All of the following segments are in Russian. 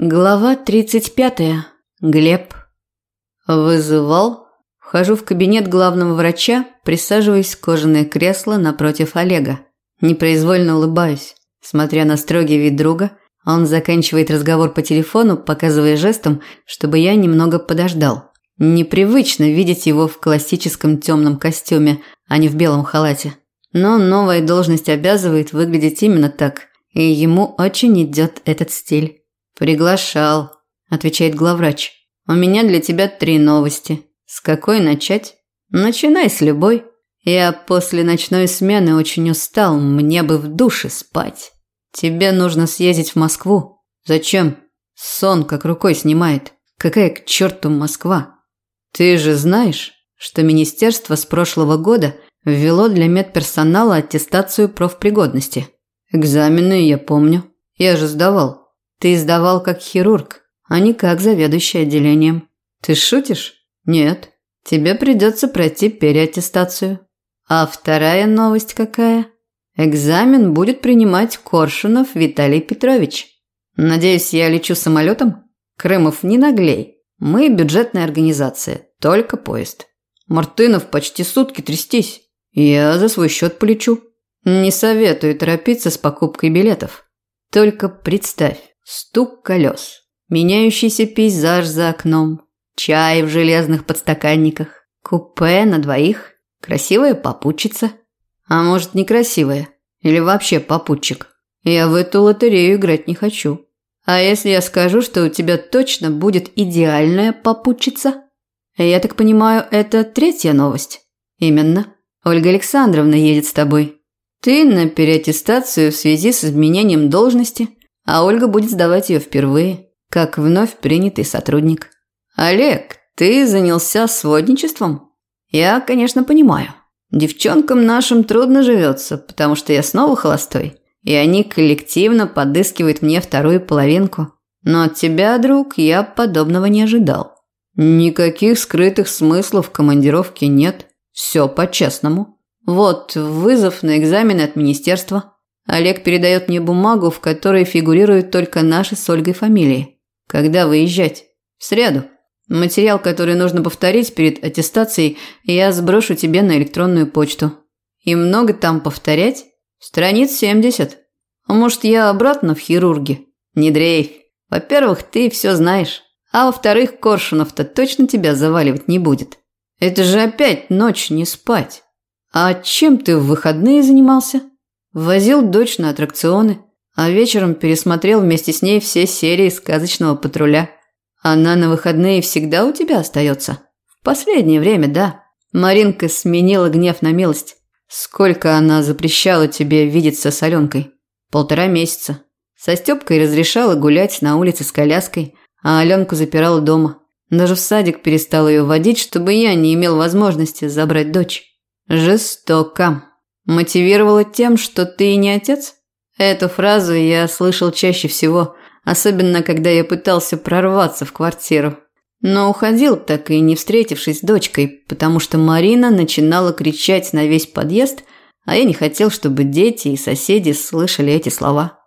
Глава 35. Глеб. Вызывал. Вхожу в кабинет главного врача, присаживаясь в кожаное кресло напротив Олега. Непроизвольно улыбаюсь. Смотря на строгий вид друга, он заканчивает разговор по телефону, показывая жестом, чтобы я немного подождал. Непривычно видеть его в классическом темном костюме, а не в белом халате. Но новая должность обязывает выглядеть именно так, и ему очень идет этот стиль. «Приглашал», – отвечает главврач. «У меня для тебя три новости. С какой начать?» «Начинай с любой. Я после ночной смены очень устал, мне бы в душе спать. Тебе нужно съездить в Москву. Зачем? Сон как рукой снимает. Какая к черту Москва? Ты же знаешь, что министерство с прошлого года ввело для медперсонала аттестацию профпригодности. Экзамены я помню. Я же сдавал. Ты сдавал как хирург, а не как заведующий отделением. Ты шутишь? Нет. Тебе придется пройти переаттестацию. А вторая новость какая? Экзамен будет принимать Коршунов Виталий Петрович. Надеюсь, я лечу самолетом? Крымов, не наглей. Мы бюджетная организация, только поезд. Мартынов почти сутки трястись. Я за свой счет полечу. Не советую торопиться с покупкой билетов. Только представь, Стук колес, меняющийся пейзаж за окном, чай в железных подстаканниках, купе на двоих, красивая попутчица. А может, некрасивая? Или вообще попутчик? Я в эту лотерею играть не хочу. А если я скажу, что у тебя точно будет идеальная попутчица? Я так понимаю, это третья новость. Именно. Ольга Александровна едет с тобой. Ты на переаттестацию в связи с изменением должности – а Ольга будет сдавать ее впервые, как вновь принятый сотрудник. «Олег, ты занялся сводничеством?» «Я, конечно, понимаю. Девчонкам нашим трудно живется, потому что я снова холостой, и они коллективно подыскивают мне вторую половинку. Но от тебя, друг, я подобного не ожидал. Никаких скрытых смыслов в командировке нет. Все по-честному. Вот вызов на экзамены от министерства. Олег передает мне бумагу, в которой фигурируют только наши с Ольгой фамилии. Когда выезжать? В среду. Материал, который нужно повторить перед аттестацией, я сброшу тебе на электронную почту. И много там повторять? Страниц 70. А может, я обратно в хирурги? Не дрейф. Во-первых, ты все знаешь. А во-вторых, Коршунов-то точно тебя заваливать не будет. Это же опять ночь не спать. А чем ты в выходные занимался? Возил дочь на аттракционы, а вечером пересмотрел вместе с ней все серии сказочного патруля. Она на выходные всегда у тебя остается? В последнее время, да. Маринка сменила гнев на милость. Сколько она запрещала тебе видеться с Аленкой? Полтора месяца. Со Степкой разрешала гулять на улице с коляской, а Аленку запирала дома. Даже в садик перестала ее водить, чтобы я не имел возможности забрать дочь. Жестоко. Мотивировала тем, что ты не отец? Эту фразу я слышал чаще всего, особенно когда я пытался прорваться в квартиру. Но уходил так и не встретившись с дочкой, потому что Марина начинала кричать на весь подъезд, а я не хотел, чтобы дети и соседи слышали эти слова.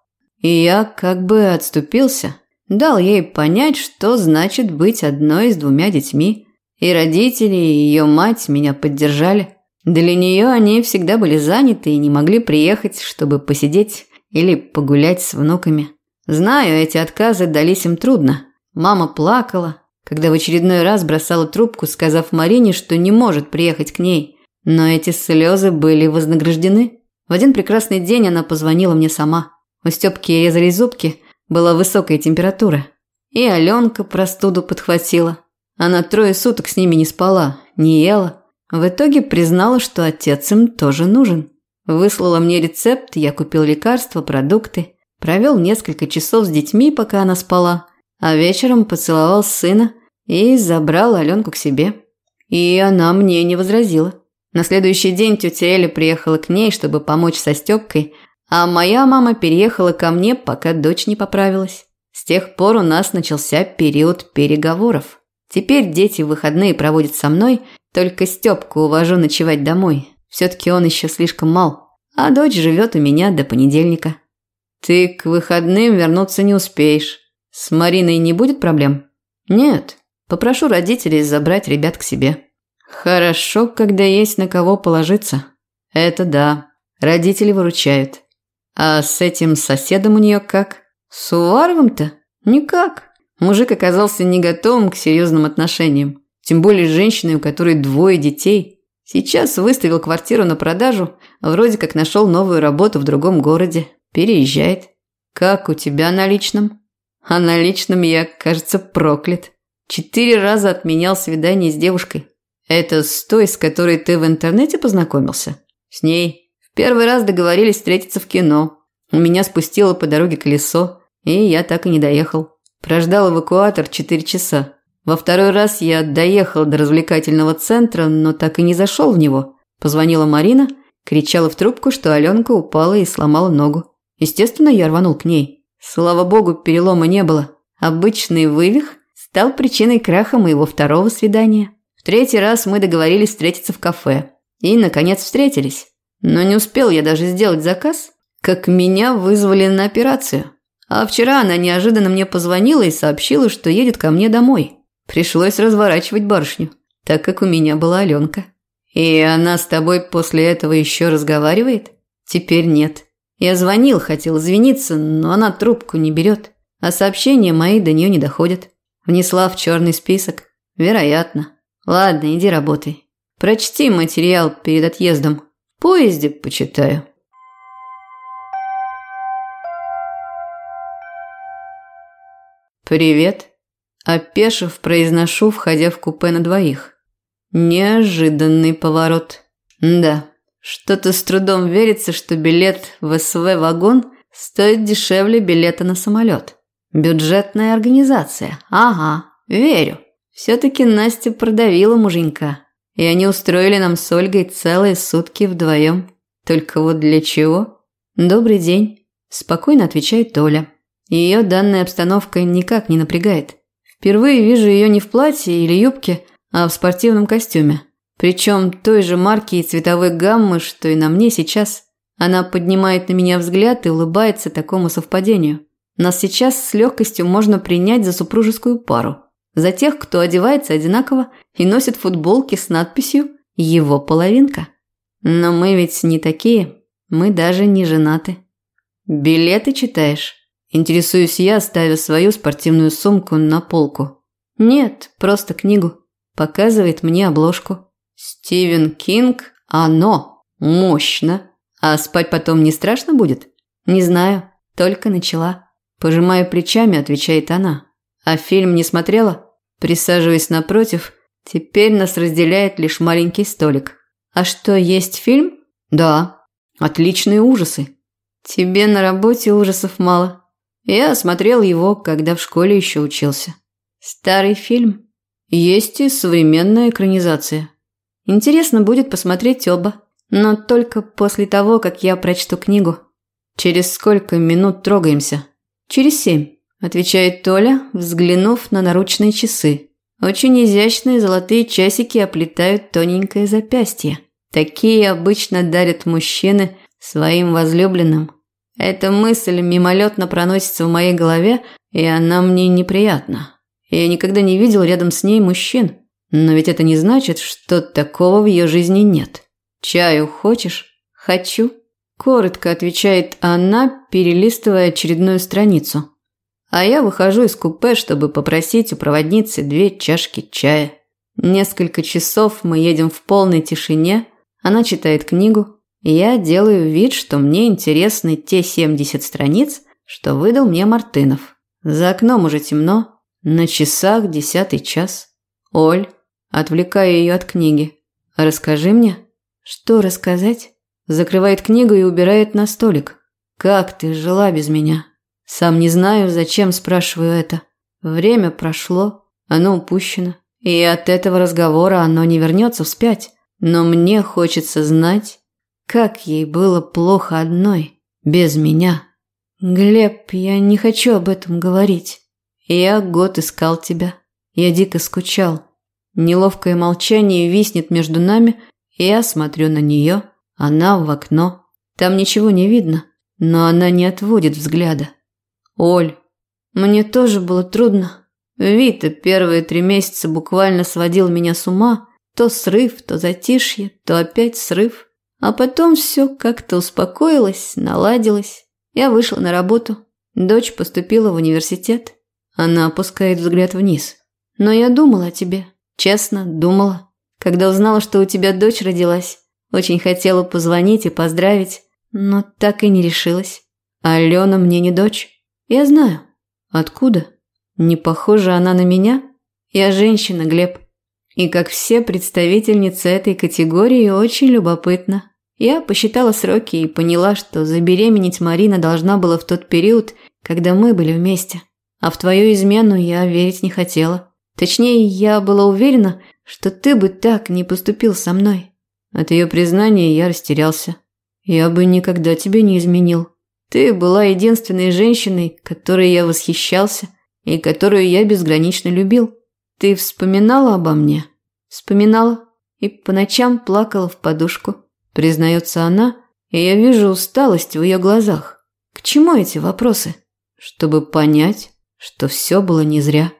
И я как бы отступился, дал ей понять, что значит быть одной с двумя детьми. И родители, и ее мать меня поддержали. Для нее они всегда были заняты и не могли приехать, чтобы посидеть или погулять с внуками. Знаю, эти отказы дались им трудно. Мама плакала, когда в очередной раз бросала трубку, сказав Марине, что не может приехать к ней. Но эти слезы были вознаграждены. В один прекрасный день она позвонила мне сама. У Степки резали зубки, была высокая температура. И Аленка простуду подхватила. Она трое суток с ними не спала, не ела, в итоге признала, что отец им тоже нужен. Выслала мне рецепт, я купил лекарства, продукты. Провел несколько часов с детьми, пока она спала. А вечером поцеловал сына и забрал Аленку к себе. И она мне не возразила. На следующий день тетя Эля приехала к ней, чтобы помочь со Степкой, а моя мама переехала ко мне, пока дочь не поправилась. С тех пор у нас начался период переговоров. Теперь дети в выходные проводят со мной, только Степку увожу ночевать домой. Все-таки он еще слишком мал. А дочь живет у меня до понедельника. Ты к выходным вернуться не успеешь. С Мариной не будет проблем? Нет. Попрошу родителей забрать ребят к себе. Хорошо, когда есть на кого положиться. Это да. Родители выручают. А с этим соседом у нее как? С Уваровым-то? Никак. Мужик оказался не готовым к серьезным отношениям. Тем более женщиной, у которой двое детей. Сейчас выставил квартиру на продажу, вроде как нашел новую работу в другом городе. Переезжает. Как у тебя на личном? А на личном я, кажется, проклят. Четыре раза отменял свидание с девушкой. Это с той, с которой ты в интернете познакомился? С ней. В первый раз договорились встретиться в кино. У меня спустило по дороге колесо, и я так и не доехал. Прождал эвакуатор четыре часа. Во второй раз я доехал до развлекательного центра, но так и не зашел в него. Позвонила Марина, кричала в трубку, что Аленка упала и сломала ногу. Естественно, я рванул к ней. Слава богу, перелома не было. Обычный вывих стал причиной краха моего второго свидания. В третий раз мы договорились встретиться в кафе. И, наконец, встретились. Но не успел я даже сделать заказ, как меня вызвали на операцию. А вчера она неожиданно мне позвонила и сообщила, что едет ко мне домой. Пришлось разворачивать барышню, так как у меня была Аленка. И она с тобой после этого еще разговаривает? Теперь нет. Я звонил, хотел извиниться, но она трубку не берет, а сообщения мои до нее не доходят. Внесла в черный список. Вероятно. Ладно, иди работай. Прочти материал перед отъездом. В поезде почитаю. «Привет», – опешив, произношу, входя в купе на двоих. Неожиданный поворот. Да, что-то с трудом верится, что билет в СВ-вагон стоит дешевле билета на самолет. Бюджетная организация. Ага, верю. Все-таки Настя продавила муженька. И они устроили нам с Ольгой целые сутки вдвоем. Только вот для чего? Добрый день. Спокойно отвечает Толя. Ее данная обстановка никак не напрягает. Впервые вижу ее не в платье или юбке, а в спортивном костюме. Причем той же марки и цветовой гаммы, что и на мне сейчас. Она поднимает на меня взгляд и улыбается такому совпадению. Нас сейчас с легкостью можно принять за супружескую пару. За тех, кто одевается одинаково и носит футболки с надписью «Его половинка». Но мы ведь не такие, мы даже не женаты. «Билеты читаешь?» Интересуюсь я, ставя свою спортивную сумку на полку. «Нет, просто книгу». Показывает мне обложку. Стивен Кинг, оно. Мощно. А спать потом не страшно будет? Не знаю, только начала. Пожимая плечами, отвечает она. А фильм не смотрела? Присаживаясь напротив, теперь нас разделяет лишь маленький столик. А что, есть фильм? Да. Отличные ужасы. Тебе на работе ужасов мало. Я смотрел его, когда в школе еще учился. Старый фильм. Есть и современная экранизация. Интересно будет посмотреть оба, но только после того, как я прочту книгу. Через сколько минут трогаемся? Через семь, отвечает Толя, взглянув на наручные часы. Очень изящные золотые часики оплетают тоненькое запястье. Такие обычно дарят мужчины своим возлюбленным. Эта мысль мимолетно проносится в моей голове, и она мне неприятна. Я никогда не видел рядом с ней мужчин. Но ведь это не значит, что такого в ее жизни нет. «Чаю хочешь?» «Хочу», – коротко отвечает она, перелистывая очередную страницу. А я выхожу из купе, чтобы попросить у проводницы две чашки чая. Несколько часов мы едем в полной тишине, она читает книгу, я делаю вид, что мне интересны те 70 страниц, что выдал мне Мартынов. За окном уже темно, на часах десятый час. Оль, отвлекая ее от книги. «Расскажи мне». «Что рассказать?» Закрывает книгу и убирает на столик. «Как ты жила без меня?» Сам не знаю, зачем спрашиваю это. Время прошло, оно упущено. И от этого разговора оно не вернется вспять. Но мне хочется знать, как ей было плохо одной, без меня. Глеб, я не хочу об этом говорить. Я год искал тебя. Я дико скучал. Неловкое молчание виснет между нами, я смотрю на нее, она в окно. Там ничего не видно, но она не отводит взгляда. «Оль, Мне тоже было трудно. Вита первые три месяца буквально сводил меня с ума. То срыв, то затишье, то опять срыв. А потом все как-то успокоилось, наладилось. Я вышла на работу. Дочь поступила в университет. Она опускает взгляд вниз. Но я думала о тебе. Честно, думала. Когда узнала, что у тебя дочь родилась, очень хотела позвонить и поздравить, но так и не решилась. Алена мне не дочь. Я знаю. Откуда? Не похожа она на меня? Я женщина, Глеб. И как все представительницы этой категории, очень любопытно. Я посчитала сроки и поняла, что забеременеть Марина должна была в тот период, когда мы были вместе. А в твою измену я верить не хотела. Точнее, я была уверена, что ты бы так не поступил со мной. От ее признания я растерялся. Я бы никогда тебе не изменил. Ты была единственной женщиной, которой я восхищался и которую я безгранично любил. Ты вспоминала обо мне? Вспоминала и по ночам плакала в подушку. Признается она, и я вижу усталость в ее глазах. К чему эти вопросы? Чтобы понять, что все было не зря.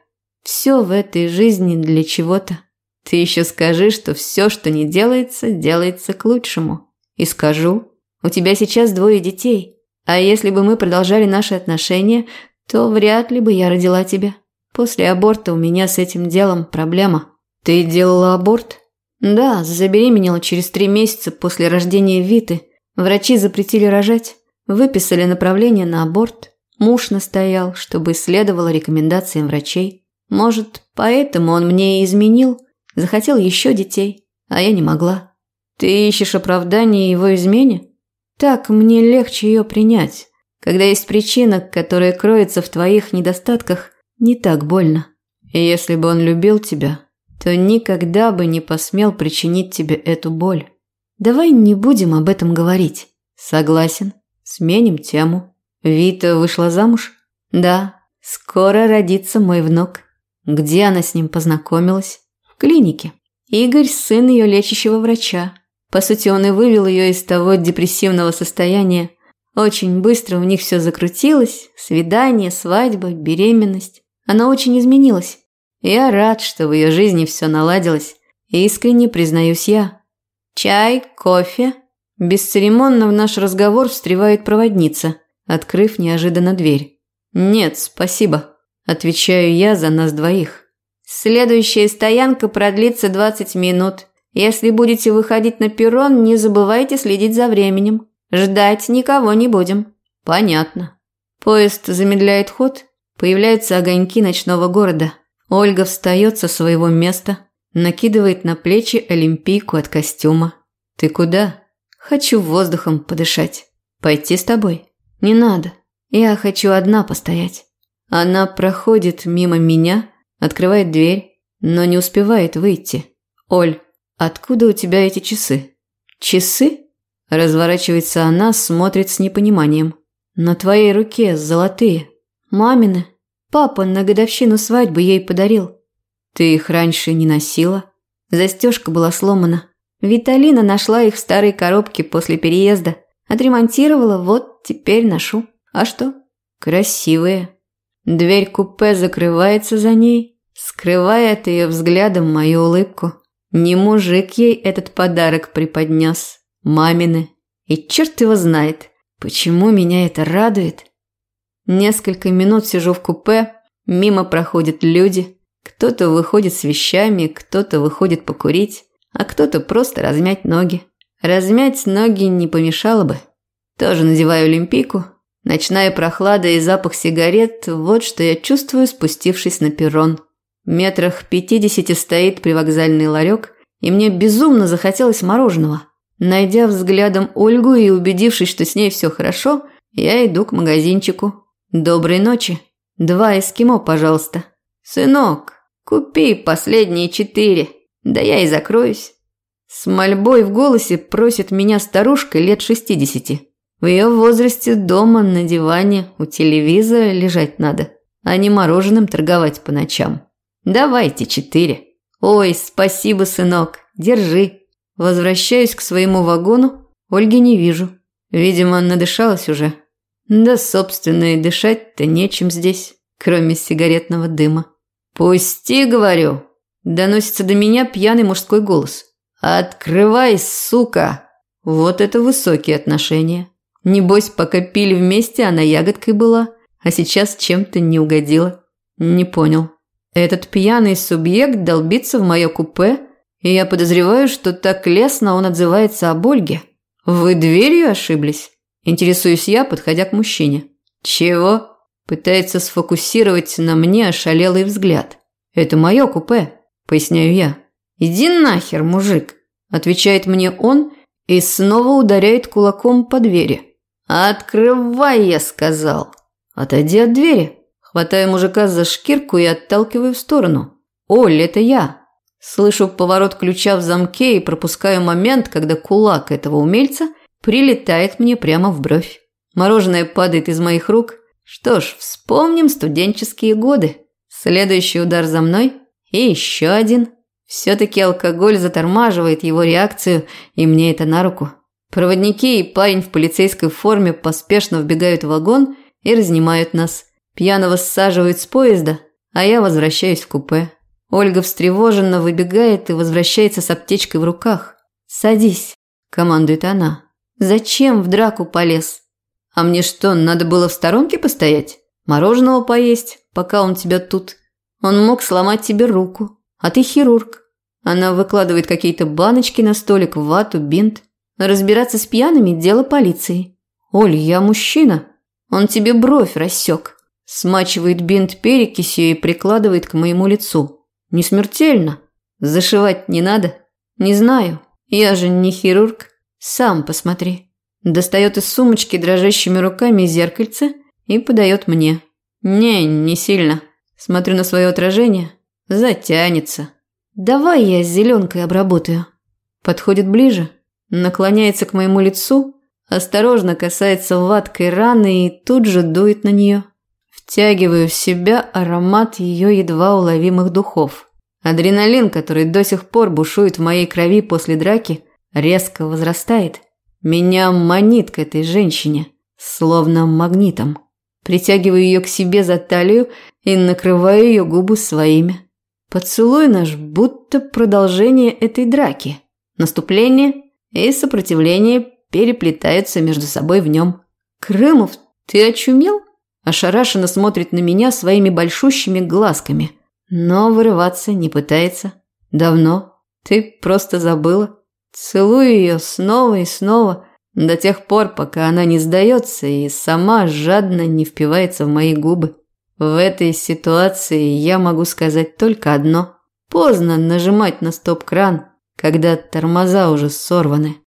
Все в этой жизни для чего-то. Ты еще скажи, что все, что не делается, делается к лучшему. И скажу, у тебя сейчас двое детей, а если бы мы продолжали наши отношения, то вряд ли бы я родила тебя. После аборта у меня с этим делом проблема. Ты делала аборт? Да, забеременела через три месяца после рождения Виты. Врачи запретили рожать, выписали направление на аборт. Муж настоял, чтобы следовало рекомендациям врачей. Может, поэтому он мне и изменил – Захотел еще детей, а я не могла. Ты ищешь оправдание его измене? Так мне легче ее принять. Когда есть причина, которая кроется в твоих недостатках, не так больно. И если бы он любил тебя, то никогда бы не посмел причинить тебе эту боль. Давай не будем об этом говорить. Согласен. Сменим тему. Вита вышла замуж? Да. Скоро родится мой внук. Где она с ним познакомилась? клинике. Игорь – сын ее лечащего врача. По сути, он и вывел ее из того депрессивного состояния. Очень быстро у них все закрутилось. Свидание, свадьба, беременность. Она очень изменилась. Я рад, что в ее жизни все наладилось. Искренне признаюсь я. Чай, кофе. Бесцеремонно в наш разговор встревает проводница, открыв неожиданно дверь. «Нет, спасибо», – отвечаю я за нас двоих. Следующая стоянка продлится 20 минут. Если будете выходить на перрон, не забывайте следить за временем. Ждать никого не будем. Понятно. Поезд замедляет ход. Появляются огоньки ночного города. Ольга встает со своего места, накидывает на плечи олимпийку от костюма. Ты куда? Хочу воздухом подышать. Пойти с тобой? Не надо. Я хочу одна постоять. Она проходит мимо меня, Открывает дверь, но не успевает выйти. «Оль, откуда у тебя эти часы?» «Часы?» Разворачивается она, смотрит с непониманием. «На твоей руке золотые. Мамины. Папа на годовщину свадьбы ей подарил. Ты их раньше не носила?» Застежка была сломана. Виталина нашла их в старой коробке после переезда. Отремонтировала, вот теперь ношу. А что? Красивые. Дверь купе закрывается за ней, скрывая от ее взглядом мою улыбку. Не мужик ей этот подарок преподнес, мамины. И черт его знает, почему меня это радует. Несколько минут сижу в купе, мимо проходят люди. Кто-то выходит с вещами, кто-то выходит покурить, а кто-то просто размять ноги. Размять ноги не помешало бы. Тоже надеваю олимпийку. Ночная прохлада и запах сигарет – вот что я чувствую, спустившись на перрон. Метрах пятидесяти стоит привокзальный ларек, и мне безумно захотелось мороженого. Найдя взглядом Ольгу и убедившись, что с ней все хорошо, я иду к магазинчику. Доброй ночи. Два эскимо, пожалуйста. Сынок, купи последние четыре. Да я и закроюсь. С мольбой в голосе просит меня старушка лет шестидесяти. В ее возрасте дома на диване у телевизора лежать надо, а не мороженым торговать по ночам. Давайте четыре. Ой, спасибо, сынок. Держи. Возвращаюсь к своему вагону. Ольги не вижу. Видимо, надышалась уже. Да, собственно, и дышать-то нечем здесь. кроме сигаретного дыма. «Пусти, говорю!» – доносится до меня пьяный мужской голос. «Открывай, сука!» Вот это высокие отношения. Небось, пока пили вместе, она ягодкой была, а сейчас чем-то не угодила. Не понял. Этот пьяный субъект долбится в мое купе, и я подозреваю, что так лестно он отзывается об Ольге. Вы дверью ошиблись? Интересуюсь я, подходя к мужчине. Чего? Пытается сфокусировать на мне ошалелый взгляд. Это мое купе, поясняю я. Иди нахер, мужик, отвечает мне он и снова ударяет кулаком по двери. «Открывай!» – я сказал. «Отойди от двери!» Хватаю мужика за шкирку и отталкиваю в сторону. «Оль, это я!» Слышу поворот ключа в замке и пропускаю момент, когда кулак этого умельца прилетает мне прямо в бровь. Мороженое падает из моих рук. Что ж, вспомним студенческие годы. Следующий удар за мной и еще один. Все-таки алкоголь затормаживает его реакцию, и мне это на руку. Проводники и парень в полицейской форме поспешно вбегают в вагон и разнимают нас. Пьяного саживают с поезда, а я возвращаюсь в купе. Ольга встревоженно выбегает и возвращается с аптечкой в руках. «Садись», – командует она. «Зачем в драку полез?» «А мне что, надо было в сторонке постоять? Мороженого поесть, пока он тебя тут? Он мог сломать тебе руку, а ты хирург. Она выкладывает какие-то баночки на столик, вату, бинт. Разбираться с пьяными – дело полиции. Оль, я мужчина. Он тебе бровь рассек. Смачивает бинт перекисью и прикладывает к моему лицу. Не смертельно. Зашивать не надо. Не знаю. Я же не хирург. Сам посмотри. Достает из сумочки дрожащими руками зеркальце и подает мне. Не, не сильно. Смотрю на свое отражение. Затянется. Давай я с зеленкой обработаю. Подходит ближе, наклоняется к моему лицу, осторожно касается ваткой раны и тут же дует на нее. Втягиваю в себя аромат ее едва уловимых духов. Адреналин, который до сих пор бушует в моей крови после драки, резко возрастает. Меня манит к этой женщине, словно магнитом. Притягиваю ее к себе за талию и накрываю ее губы своими. Поцелуй наш будто продолжение этой драки. Наступление и сопротивление переплетаются между собой в нем. «Крымов, ты очумел?» Ошарашенно смотрит на меня своими большущими глазками, но вырываться не пытается. «Давно. Ты просто забыла». Целую ее снова и снова, до тех пор, пока она не сдается и сама жадно не впивается в мои губы. В этой ситуации я могу сказать только одно. Поздно нажимать на стоп-кран, когда тормоза уже сорваны.